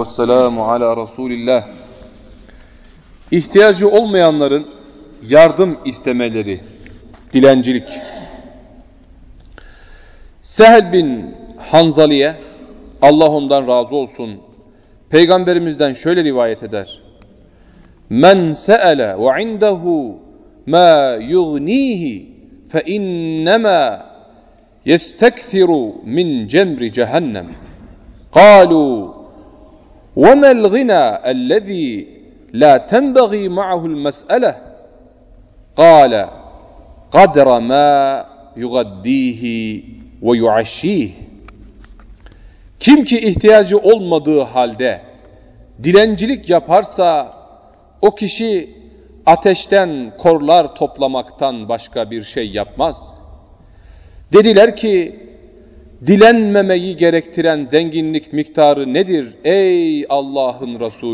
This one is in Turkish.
Vesselamu ala Resulillah. İhtiyacı olmayanların yardım istemeleri, dilencilik. Sehel bin Hanzali'ye, Allah ondan razı olsun, Peygamberimizden şöyle rivayet eder. Men se'ele ve indehu ma yugnihi fe innema yestekfiru min cemri cehennem. Kalu وما الغنى الذي لا تنبغي معه المسألة قال قدر ما يغديه ويعشيه Kim ki ihtiyacı olmadığı halde dilencilik yaparsa o kişi ateşten korlar toplamaktan başka bir şey yapmaz. Dediler ki dilenmemeyi gerektiren zenginlik miktarı nedir ey Allah'ın Resulü?